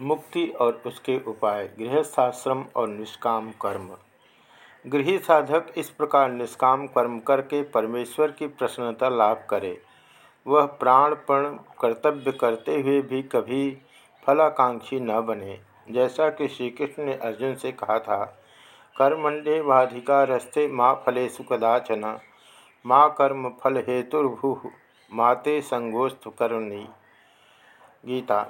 मुक्ति और उसके उपाय गृहस्थाश्रम और निष्काम कर्म गृह साधक इस प्रकार निष्काम कर्म करके परमेश्वर की प्रसन्नता लाभ करे वह प्राणपण कर्तव्य करते हुए भी कभी फलाकांक्षी न बने जैसा कि श्री कृष्ण ने अर्जुन से कहा था कर्मंडे वाधिका रस्ते माँ फलेशु कदाचन माँ कर्म फल हेतुर्भु माते संगोस्त करुणी गीता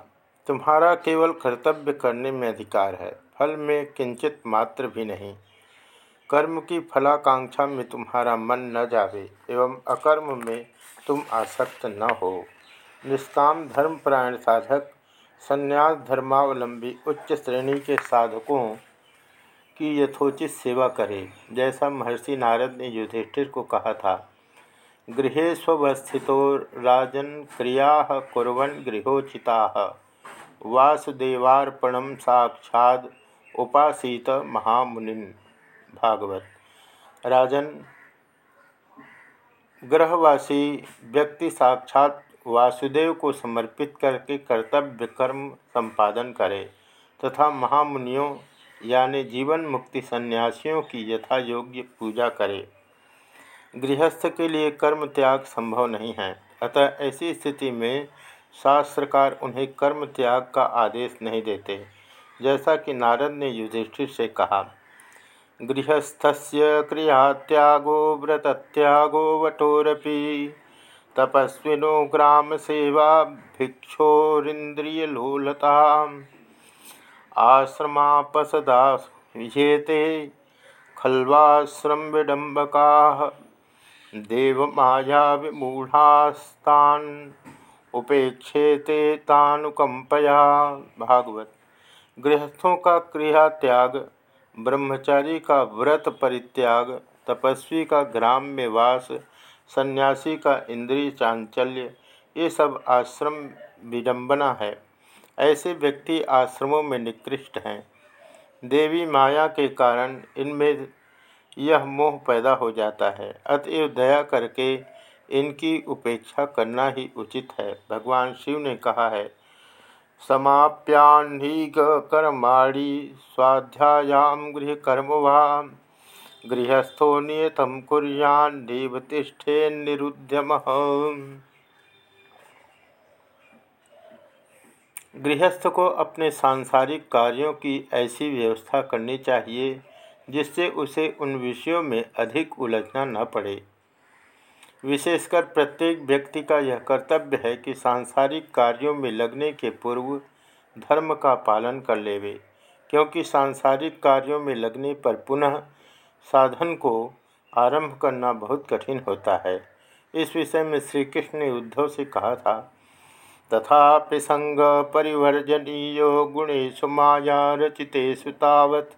तुम्हारा केवल कर्तव्य करने में अधिकार है फल में किंचित मात्र भी नहीं कर्म की फलाकांक्षा में तुम्हारा मन न जावे एवं अकर्म में तुम आसक्त न हो निष्काम धर्मपरायण साधक संन्यास धर्मावलंबी उच्च श्रेणी के साधकों की यथोचित सेवा करे जैसा महर्षि नारद ने युधिष्ठिर को कहा था गृहे स्वस्थितो राजन क्रिया कुरन गृहोचिता वासुदेवापण साक्षा उपासीत महामुनि भागवत राजन ग्रहवासी व्यक्ति साक्षात वासुदेव को समर्पित करके कर्तव्य कर्म संपादन करे तथा महामुनियों यानी जीवन मुक्ति सन्यासियों की यथा योग्य पूजा करे गृहस्थ के लिए कर्म त्याग संभव नहीं है अतः ऐसी स्थिति में शास्त्रकार उन्हें कर्म त्याग का आदेश नहीं देते जैसा कि नारद ने युधिष्ठिर से कहा गृहस्थस्य क्रिया त्यागो व्रत त्यागो वटोरपी तपस्विनो ग्राम सेवा भिक्षोरिंद्रिय लोलता आश्रमापसदा विजेते खल्वाश्रम विडम्बका देव माया विमूढ़ास्तान उपेक्षेते तानुकंपया भागवत गृहस्थों का क्रिया त्याग ब्रह्मचारी का व्रत परित्याग तपस्वी का ग्राम में वास सन्यासी का इंद्रिय चांचल्य ये सब आश्रम विडम्बना है ऐसे व्यक्ति आश्रमों में निकृष्ट हैं देवी माया के कारण इनमें यह मोह पैदा हो जाता है अतएव दया करके इनकी उपेक्षा करना ही उचित है भगवान शिव ने कहा है समाप्यान्हीग कर्माणी स्वाध्यायाम गृह कर्म वाम गृहस्थो नियतम कुरियान निरुद्यम गृहस्थ को अपने सांसारिक कार्यों की ऐसी व्यवस्था करनी चाहिए जिससे उसे उन विषयों में अधिक उलझना न पड़े विशेषकर प्रत्येक व्यक्ति का यह कर्तव्य है कि सांसारिक कार्यों में लगने के पूर्व धर्म का पालन कर लेवे क्योंकि सांसारिक कार्यों में लगने पर पुनः साधन को आरंभ करना बहुत कठिन होता है इस विषय में श्री कृष्ण ने उद्धव से कहा था तथा प्रसंग परिवर्जनीय गुणेश माया रचितेशु तावत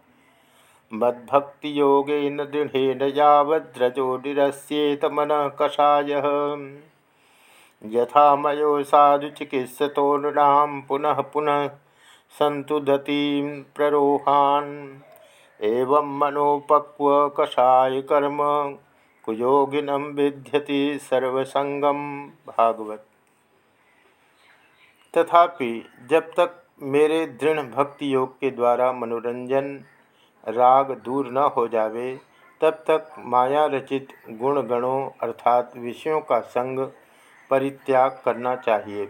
मद्भक्तियोगेन दृढ़ेन यावद्रजो निरस्येत मन कषायः यथा मयो साधु चिकित्सतो नृणां पुनः पुनः सन्तु एवं मनोपक्व एवं कर्म कुयोगिनम विद्यति सर्वसंगम भागवत तथापि जब तक मेरे दृढ़ भक्ति योग के द्वारा मनोरंजन राग दूर न हो जावे तब तक माया रचित गुण गणों अर्थात विषयों का संग परित्याग करना चाहिए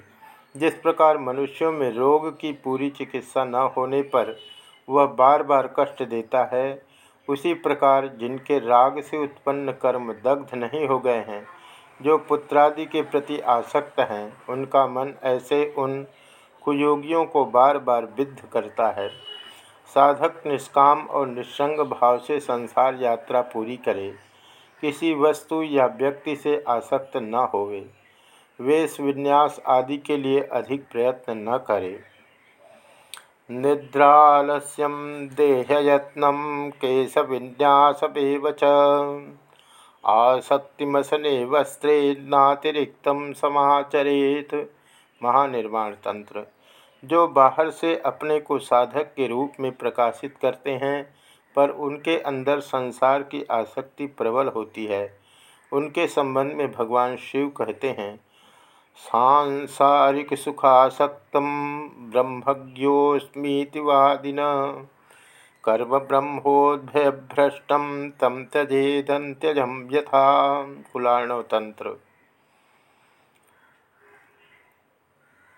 जिस प्रकार मनुष्यों में रोग की पूरी चिकित्सा न होने पर वह बार बार कष्ट देता है उसी प्रकार जिनके राग से उत्पन्न कर्म दग्ध नहीं हो गए हैं जो पुत्रादि के प्रति आसक्त हैं उनका मन ऐसे उन कुयोगियों को बार बार विद्ध करता है साधक निष्काम और निस्संग भाव से संसार यात्रा पूरी करे किसी वस्तु या व्यक्ति से आसक्त न होवे वेश विन्यास आदि के लिए अधिक प्रयत्न न करे निद्रालस्यम देहयत्न केश विन्यास आसक्तिमसने वस्त्रे नातिरिक्त समाचरेत महानिर्माण तंत्र जो बाहर से अपने को साधक के रूप में प्रकाशित करते हैं पर उनके अंदर संसार की आसक्ति प्रबल होती है उनके संबंध में भगवान शिव कहते हैं सांसारिक सुखासक्त ब्रह्मज्ञोस्मीति वादिन कर्म ब्रह्मोद्भय भ्रष्टम तम त्यजेदंत्यजम यथा कुलाणतंत्र तंत्र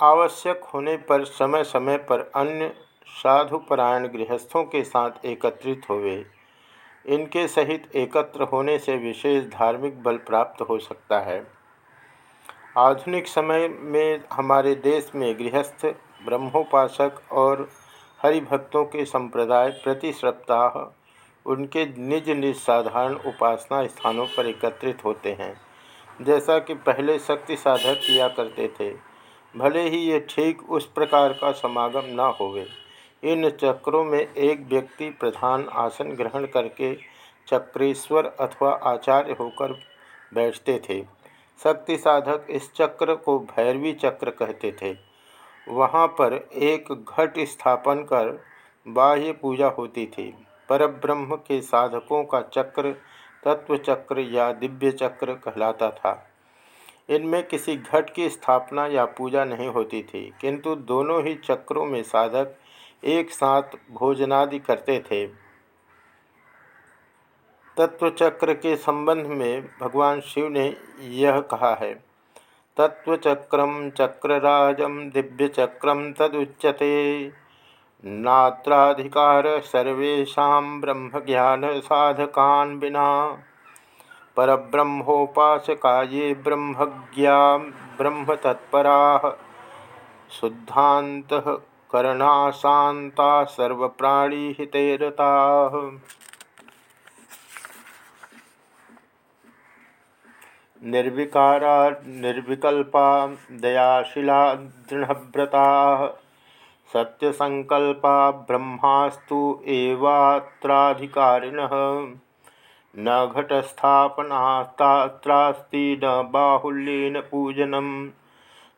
आवश्यक होने पर समय समय पर अन्य साधुपरायण गृहस्थों के साथ एकत्रित होवे इनके सहित एकत्र होने से विशेष धार्मिक बल प्राप्त हो सकता है आधुनिक समय में हमारे देश में गृहस्थ ब्रह्मोपासक और हरिभक्तों के संप्रदाय प्रति सप्ताह उनके निज निज साधारण उपासना स्थानों पर एकत्रित होते हैं जैसा कि पहले शक्ति साधक किया करते थे भले ही ये ठीक उस प्रकार का समागम न होवे इन चक्रों में एक व्यक्ति प्रधान आसन ग्रहण करके चक्रेश्वर अथवा आचार्य होकर बैठते थे शक्ति साधक इस चक्र को भैरवी चक्र कहते थे वहाँ पर एक घट स्थापन कर बाह्य पूजा होती थी परब्रह्म के साधकों का चक्र तत्व चक्र या दिव्य चक्र कहलाता था इनमें किसी घट की स्थापना या पूजा नहीं होती थी किंतु दोनों ही चक्रों में साधक एक साथ भोजनादि करते थे तत्वचक्र के संबंध में भगवान शिव ने यह कहा है तत्वचक्रम चक्रराजम चक्रम तदुच्यते नात्राधिकार सर्वेशा ब्रह्म ज्ञान साधकान बिना परब्रह्मोपासका ये ब्रह्मज्ञा ब्रह्मतत्परा शुद्धान्तःकरणा शांता सर्वप्राणी हितेरता निर्विकारा निर्विकल्पा दयाशिला दृढ़व्रता सत्यसंकल्पा ब्रह्मास्तु एवात्राधिकारिण न घटस्थापनास्तात्रास्ति न बाहुल्यन पूजनम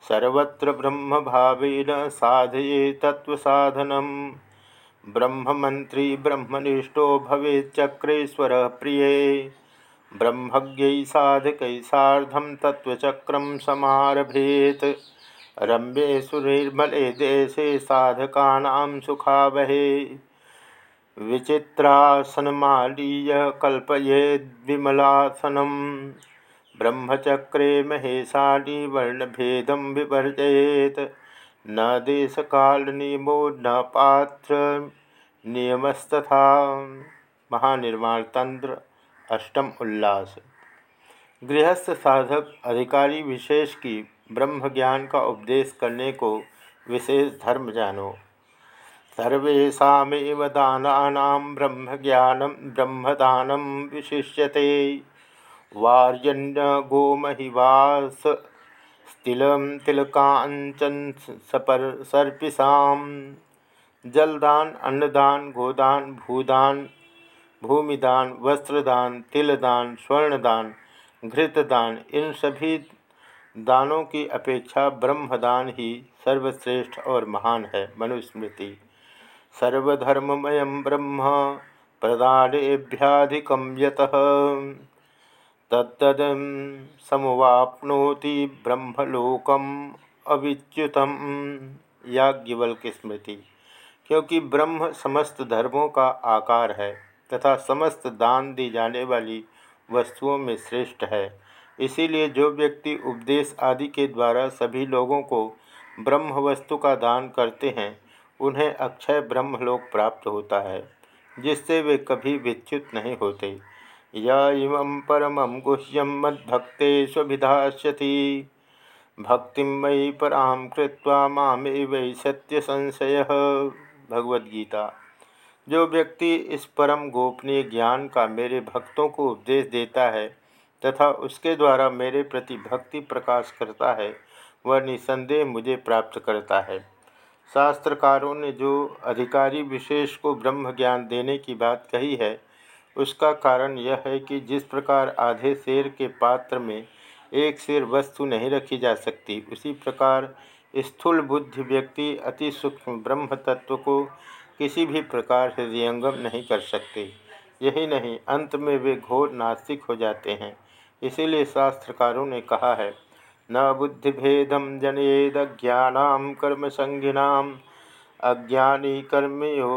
सर्वत्र ब्रह्म भावेन साधये तत्वसाधनम ब्रह्ममंत्री ब्रह्मनिष्ठो भवेच्चक्रेश्वर प्रिय ब्रह्मज्ञ साधक साधम तत्वचक्रम सरभेत रम्ये सुरेर्मले देशे साधकानां सुखावहे कल्पये विमलासन ब्रह्मचक्रे महेशाली वर्णभेद विवर्जयेत न देश नियमो न नियमस्तथा महानिर्माण तंत्र अष्टम उल्लास गृहस्थ साधक अधिकारी विशेष की ब्रह्म ज्ञान का उपदेश करने को विशेष धर्म जानो सर्वेशाव दाना ज्ञान ब्रह्मदान विशिष्यते वार्यन्न गोमहिवास तिलम तिलकांचन सपर सर्पिशाम जलदान अन्नदान गोदान भूदान भूमिदान वस्त्रदान तिलदान स्वर्णदान घृतदान इन सभी दानों की अपेक्षा ब्रह्मदान ही सर्वश्रेष्ठ और महान है मनुस्मृति सर्वधर्ममय ब्रह्म प्रदानेभ्याधिकम यत तद्द समुवापनोति ब्रह्मलोकम अविच्युतम स्मृति क्योंकि ब्रह्म समस्त धर्मों का आकार है तथा समस्त दान दी जाने वाली वस्तुओं में श्रेष्ठ है इसीलिए जो व्यक्ति उपदेश आदि के द्वारा सभी लोगों को ब्रह्म वस्तु का दान करते हैं उन्हें अक्षय ब्रह्मलोक प्राप्त होता है जिससे वे कभी विच्युत नहीं होते या इमं परमं मद्भक्त मद्भक्ते स्वभिधास्यति भक्ति मयि पराम कृत्वा माम वै सत्य संशय भगवद्गीता जो व्यक्ति इस परम गोपनीय ज्ञान का मेरे भक्तों को उपदेश देता है तथा उसके द्वारा मेरे प्रति भक्ति प्रकाश करता है वह निसंदेह मुझे प्राप्त करता है शास्त्रकारों ने जो अधिकारी विशेष को ब्रह्म ज्ञान देने की बात कही है उसका कारण यह है कि जिस प्रकार आधे शेर के पात्र में एक शेर वस्तु नहीं रखी जा सकती उसी प्रकार स्थूल बुद्धि व्यक्ति अति सूक्ष्म ब्रह्म तत्व को किसी भी प्रकार से हृदयंगम नहीं कर सकते यही नहीं अंत में वे घोर नास्तिक हो जाते हैं इसीलिए शास्त्रकारों ने कहा है न बुद्धिभेदम कर्म कर्मसंज्ञिना अज्ञानी कर्मयो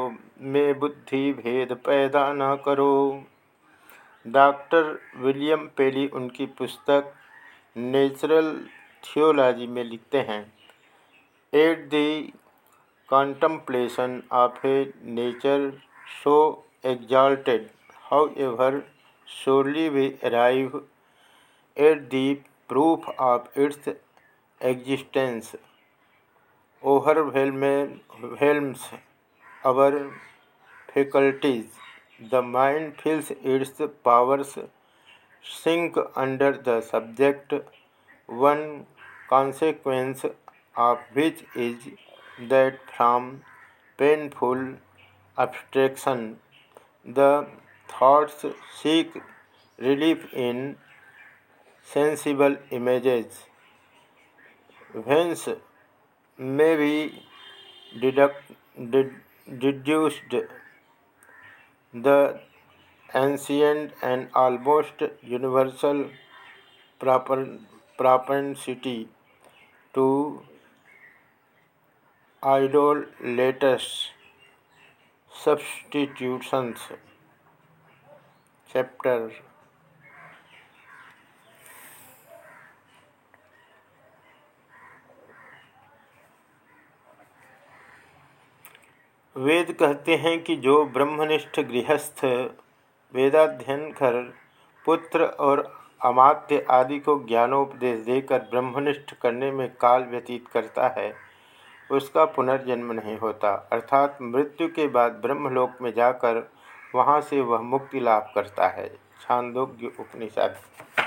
में बुद्धि भेद पैदा न करो डॉक्टर विलियम पेली उनकी पुस्तक नेचुरल थियोलॉजी में लिखते हैं at the contemplation of a nature so however surely we arrive at the proof of its existence overwhelms our faculties. The mind feels its powers sink under the subject, one consequence of which is that from painful abstraction the thoughts seek relief in Sensible images; hence, may be deduced the ancient and almost universal propensity to idolatrous substitutions chapter Veda कहते हैं कि जो ब्रह्मनिष्ठ गृहस्थ वेदाध्ययन कर पुत्र और अमात्य आदि को ज्ञानोपदेश देकर ब्रह्मनिष्ठ करने में काल व्यतीत करता है उसका पुनर्जन्म नहीं होता अर्थात मृत्यु के बाद ब्रह्मलोक में जाकर वहाँ से वह मुक्ति लाभ करता है छांदोग्य उपनिषद